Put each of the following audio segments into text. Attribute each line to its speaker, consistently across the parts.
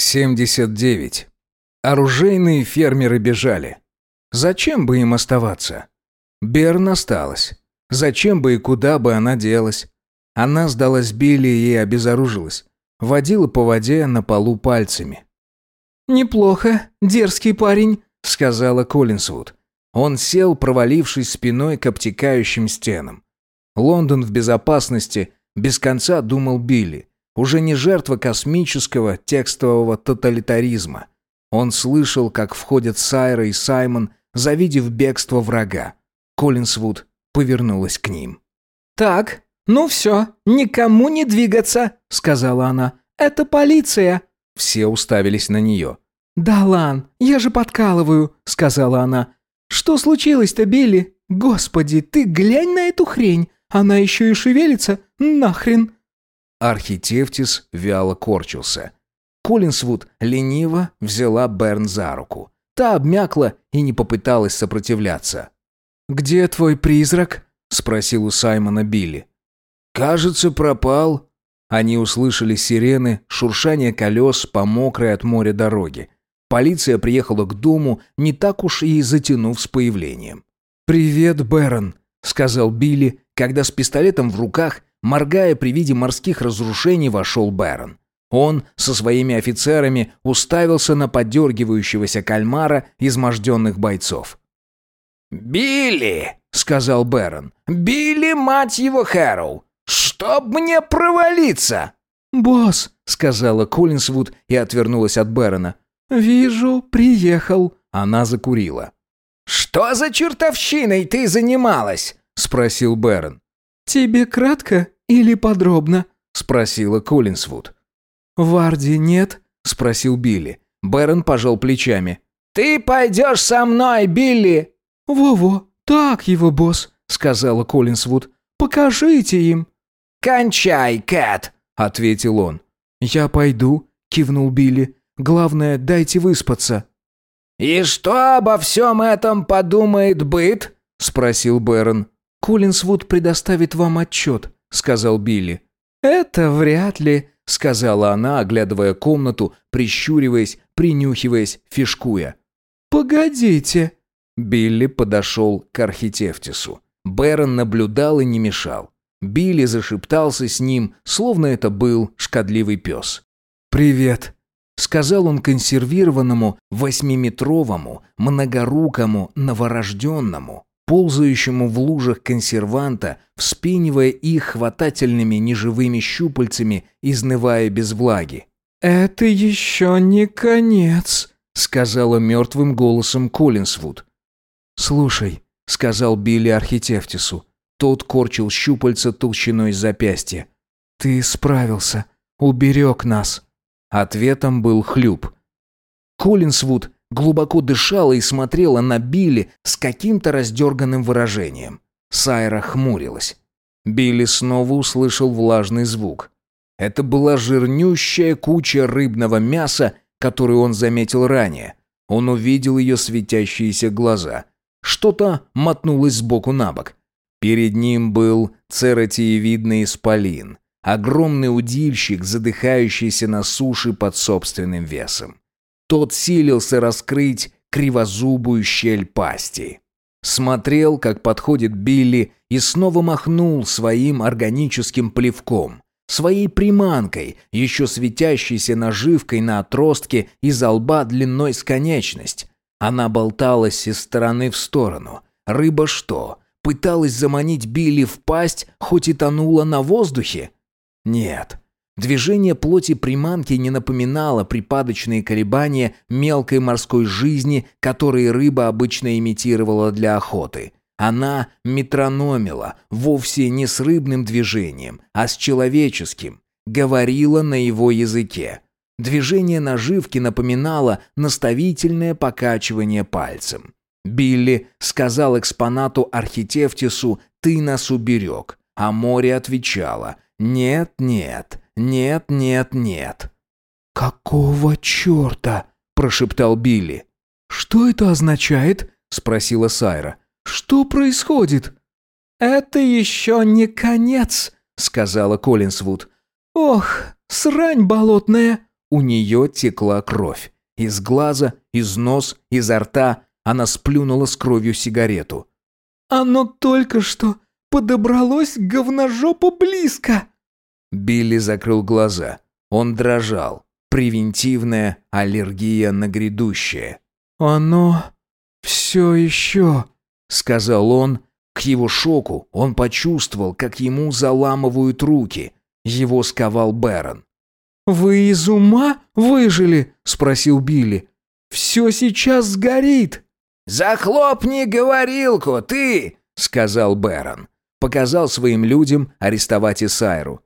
Speaker 1: 79. Оружейные фермеры бежали. Зачем бы им оставаться? Берн осталась. Зачем бы и куда бы она делась? Она сдалась Билли и обезоружилась. Водила по воде на полу пальцами.
Speaker 2: «Неплохо, дерзкий парень», —
Speaker 1: сказала Коллинсвуд. Он сел, провалившись спиной к обтекающим стенам. Лондон в безопасности, без конца думал Билли. Уже не жертва космического текстового тоталитаризма. Он слышал, как входят Сайра и Саймон, завидев бегство врага. Коллинсвуд повернулась к ним.
Speaker 2: «Так, ну все, никому не двигаться», — сказала она. «Это полиция».
Speaker 1: Все уставились на нее.
Speaker 2: «Да, Лан, я же подкалываю», — сказала она. «Что случилось-то, Билли? Господи, ты глянь на эту хрень! Она еще и шевелится? Нахрен!»
Speaker 1: Архитевтис вяло корчился. Коллинсвуд лениво взяла Берн за руку. Та обмякла и не попыталась сопротивляться. «Где твой призрак?» — спросил у Саймона Билли. «Кажется, пропал». Они услышали сирены, шуршание колес по мокрой от моря дороге. Полиция приехала к дому, не так уж и затянув с появлением. «Привет, Бэрон», — сказал Билли, когда с пистолетом в руках, моргая при виде морских разрушений, вошел Бэрон. Он со своими офицерами уставился на подергивающегося кальмара изможденных бойцов.
Speaker 3: «Билли!» — сказал Бэрон. «Билли, мать его, Хэроу! Чтоб мне провалиться!»
Speaker 2: «Босс!»
Speaker 1: — сказала Коллинсвуд и отвернулась от Бэрона.
Speaker 2: «Вижу, приехал».
Speaker 1: Она закурила.
Speaker 3: «Что за чертовщиной ты занималась?» — спросил Бэрон.
Speaker 2: «Тебе кратко или подробно?»
Speaker 1: — спросила Коллинсвуд.
Speaker 2: «Варди нет?»
Speaker 1: — спросил Билли. Бэрон пожал плечами.
Speaker 3: «Ты пойдешь со мной, Билли!»
Speaker 2: «Во-во, так его, босс», — сказала Коллинсвуд. «Покажите им».
Speaker 3: «Кончай, Кэт», — ответил он.
Speaker 2: «Я пойду», — кивнул Билли. «Главное, дайте выспаться».
Speaker 3: «И что обо всем этом подумает быт?» — спросил Бэрон.
Speaker 2: «Коллинсвуд предоставит вам отчет», — сказал Билли.
Speaker 1: «Это вряд ли», — сказала она, оглядывая комнату, прищуриваясь, принюхиваясь, фишкуя.
Speaker 2: «Погодите»,
Speaker 1: Билли подошел к архитевтису. Бэрон наблюдал и не мешал. Билли зашептался с ним, словно это был шкодливый пес. «Привет», — сказал он консервированному, восьмиметровому, многорукому, новорожденному, ползающему в лужах консерванта, вспенивая их хватательными неживыми щупальцами, изнывая без влаги.
Speaker 2: «Это еще не конец», — сказала мертвым голосом Коллинсвуд.
Speaker 1: «Слушай», — сказал Билли Архитевтису. Тот корчил щупальца толщиной запястья. «Ты справился. Уберег нас». Ответом был хлюп. Коллинсвуд глубоко дышала и смотрела на Билли с каким-то раздерганным выражением. Сайра хмурилась. Билли снова услышал влажный звук. Это была жирнющая куча рыбного мяса, которую он заметил ранее. Он увидел ее светящиеся глаза. Что-то мотнулось сбоку на бок. Перед ним был церотиевидный исполин, огромный удильщик, задыхающийся на суше под собственным весом. Тот силился раскрыть кривозубую щель пасти. Смотрел, как подходит Билли, и снова махнул своим органическим плевком, своей приманкой, еще светящейся наживкой на отростке из лба длиной с конечность. Она болталась из стороны в сторону. Рыба что, пыталась заманить Билли в пасть, хоть и тонула на воздухе? Нет. Движение плоти приманки не напоминало припадочные колебания мелкой морской жизни, которые рыба обычно имитировала для охоты. Она метрономила, вовсе не с рыбным движением, а с человеческим, говорила на его языке. Движение наживки напоминало наставительное покачивание пальцем. Билли сказал экспонату Архитевтису «Ты нас уберег», а море отвечало «Нет, нет, нет, нет, нет».
Speaker 2: «Какого черта?» – прошептал Билли. «Что это означает?» – спросила Сайра. «Что происходит?»
Speaker 3: «Это еще не конец», – сказала Коллинсвуд.
Speaker 2: «Ох, срань болотная!»
Speaker 1: У нее текла кровь. Из глаза, из нос, изо рта она сплюнула с кровью сигарету.
Speaker 2: «Оно только что подобралось к говножопу близко!»
Speaker 1: Билли закрыл глаза. Он дрожал. Превентивная аллергия на грядущее.
Speaker 2: «Оно все еще...»
Speaker 1: — сказал он. К его шоку он почувствовал, как ему заламывают руки. Его сковал Бэрон.
Speaker 2: «Вы из ума выжили?» — спросил Билли. «Все сейчас сгорит!»
Speaker 3: «Захлопни говорилку, ты!» — сказал Бэрон.
Speaker 1: Показал своим людям арестовать Исайру.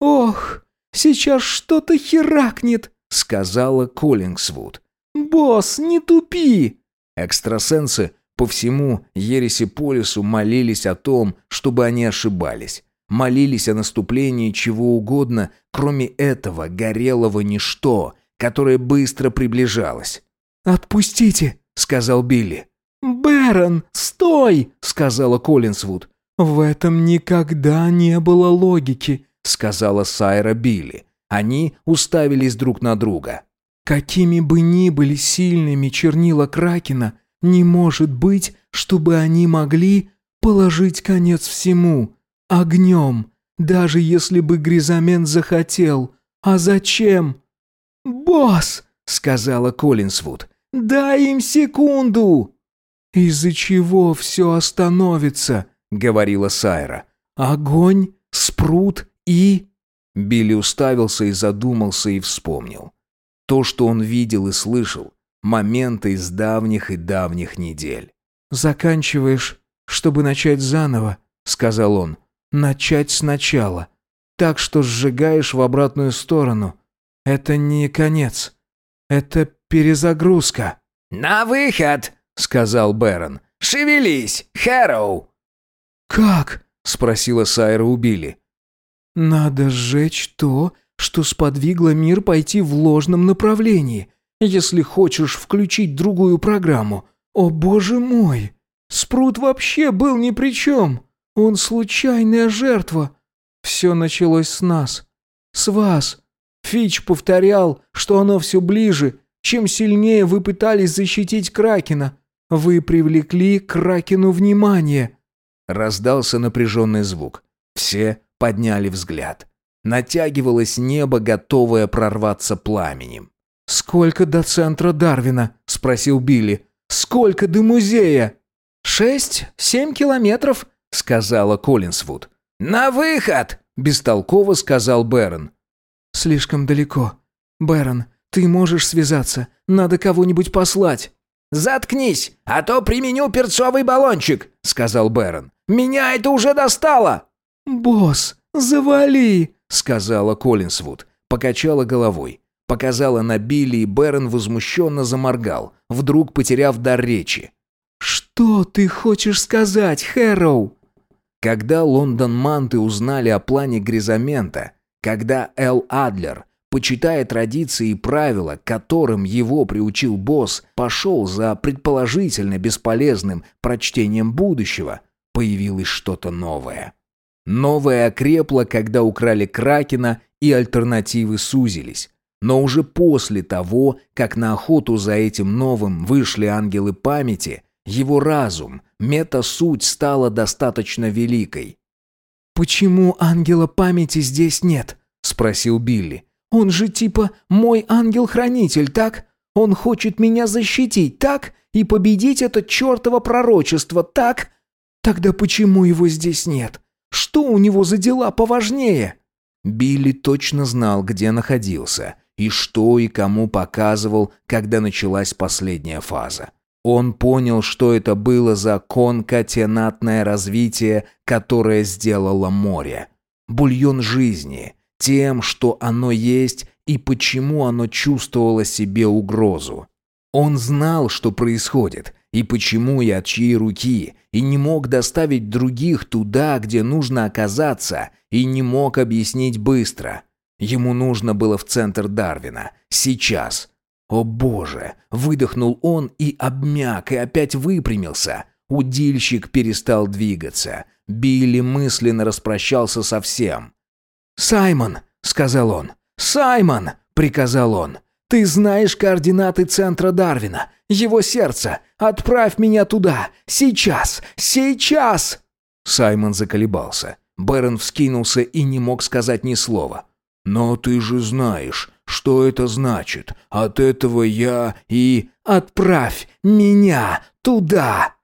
Speaker 2: «Ох, сейчас что-то херакнет!» — сказала Коллингсвуд. «Босс, не тупи!»
Speaker 1: Экстрасенсы по всему Ересиполису молились о том, чтобы они ошибались. Молились о наступлении чего угодно, кроме этого горелого ничто, которое быстро приближалось.
Speaker 2: «Отпустите!» — сказал Билли. «Бэрон, стой!» — сказала Коллинсвуд. «В этом никогда не было логики», — сказала Сайра Билли.
Speaker 1: Они уставились друг на друга.
Speaker 2: «Какими бы ни были сильными чернила Кракена, не может быть, чтобы они могли положить конец всему. Огнем, даже если бы Гризамент захотел. А зачем?» «Босс!» — сказала Коллинсвуд. «Дай им секунду!» «Из-за чего все остановится?» — говорила Сайра. «Огонь, спрут и...»
Speaker 1: Билли уставился и задумался и вспомнил. То, что он видел и слышал, моменты из давних и давних недель.
Speaker 2: «Заканчиваешь, чтобы начать заново», — сказал он. «Начать сначала. Так что сжигаешь в обратную сторону. Это не конец. Это перезагрузка».
Speaker 3: «На выход!» — сказал Бэрон. «Шевелись, Хэроу!»
Speaker 2: «Как?»
Speaker 1: — спросила Сайра у Билли.
Speaker 2: «Надо сжечь то, что сподвигло мир пойти в ложном направлении, если хочешь включить другую программу. О боже мой! Спрут вообще был ни при чем. Он случайная жертва. Все началось с нас. С вас. Фич повторял, что оно все ближе. Чем сильнее вы пытались защитить Кракена, вы привлекли Кракену внимание.
Speaker 1: Раздался напряженный звук. Все подняли взгляд. Натягивалось небо, готовое прорваться пламенем.
Speaker 2: «Сколько до центра Дарвина?» – спросил Билли. «Сколько до музея?» «Шесть, семь километров», – сказала Коллинсвуд.
Speaker 3: «На выход!»
Speaker 1: – бестолково сказал Бэрон.
Speaker 2: «Слишком далеко. Бэрон, ты можешь связаться. Надо кого-нибудь послать».
Speaker 3: «Заткнись, а то применю перцовый баллончик», — сказал Бэрон. «Меня это уже достало!»
Speaker 2: «Босс, завали!»
Speaker 1: — сказала Коллинсвуд. Покачала головой. Показала на Билли, и Бэрон возмущенно заморгал, вдруг потеряв дар речи.
Speaker 2: «Что ты хочешь сказать, Хэроу?»
Speaker 1: Когда Лондон-манты узнали о плане Гризамента, когда Эл Адлер почитая традиции и правила, которым его приучил босс, пошел за предположительно бесполезным прочтением будущего, появилось что-то новое. Новое окрепло, когда украли Кракена и альтернативы сузились. Но уже после того, как на охоту за этим новым вышли ангелы памяти, его разум, мета-суть стала достаточно великой.
Speaker 2: «Почему ангела памяти здесь нет?» — спросил Билли. Он же типа мой ангел-хранитель, так? Он хочет меня защитить, так? И победить это чертово пророчество, так? Тогда почему его здесь нет? Что у него за дела поважнее?»
Speaker 1: Билли точно знал, где находился, и что и кому показывал, когда началась последняя фаза. Он понял, что это было за конкатенатное развитие, которое сделало море. Бульон жизни, тем, что оно есть и почему оно чувствовало себе угрозу. Он знал, что происходит, и почему и от чьей руки, и не мог доставить других туда, где нужно оказаться, и не мог объяснить быстро. Ему нужно было в центр Дарвина. Сейчас. О боже! Выдохнул он и обмяк, и опять выпрямился. Удильщик перестал двигаться. Билли мысленно распрощался со всем.
Speaker 2: «Саймон!» — сказал он. «Саймон! приказал он. «Ты знаешь координаты центра Дарвина, его сердце. Отправь меня туда! Сейчас! Сейчас!»
Speaker 1: Саймон заколебался. Бэрон вскинулся и не мог сказать ни слова. «Но ты же знаешь, что это значит. От этого я и...»
Speaker 2: «Отправь меня туда!»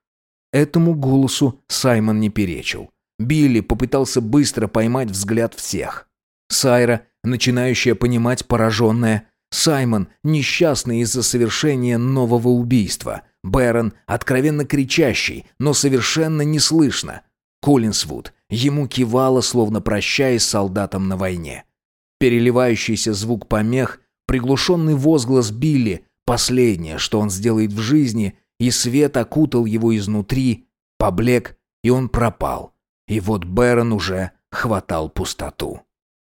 Speaker 1: Этому голосу Саймон не перечил. Билли попытался быстро поймать взгляд всех. Сайра, начинающая понимать пораженная. Саймон, несчастный из-за совершения нового убийства. Бэрон, откровенно кричащий, но совершенно не слышно. Коллинсвуд, ему кивало, словно прощаясь с солдатом на войне. Переливающийся звук помех, приглушенный возглас Билли, последнее, что он сделает в жизни, и свет окутал его изнутри, поблек, и он пропал. И вот Бэрон уже хватал пустоту.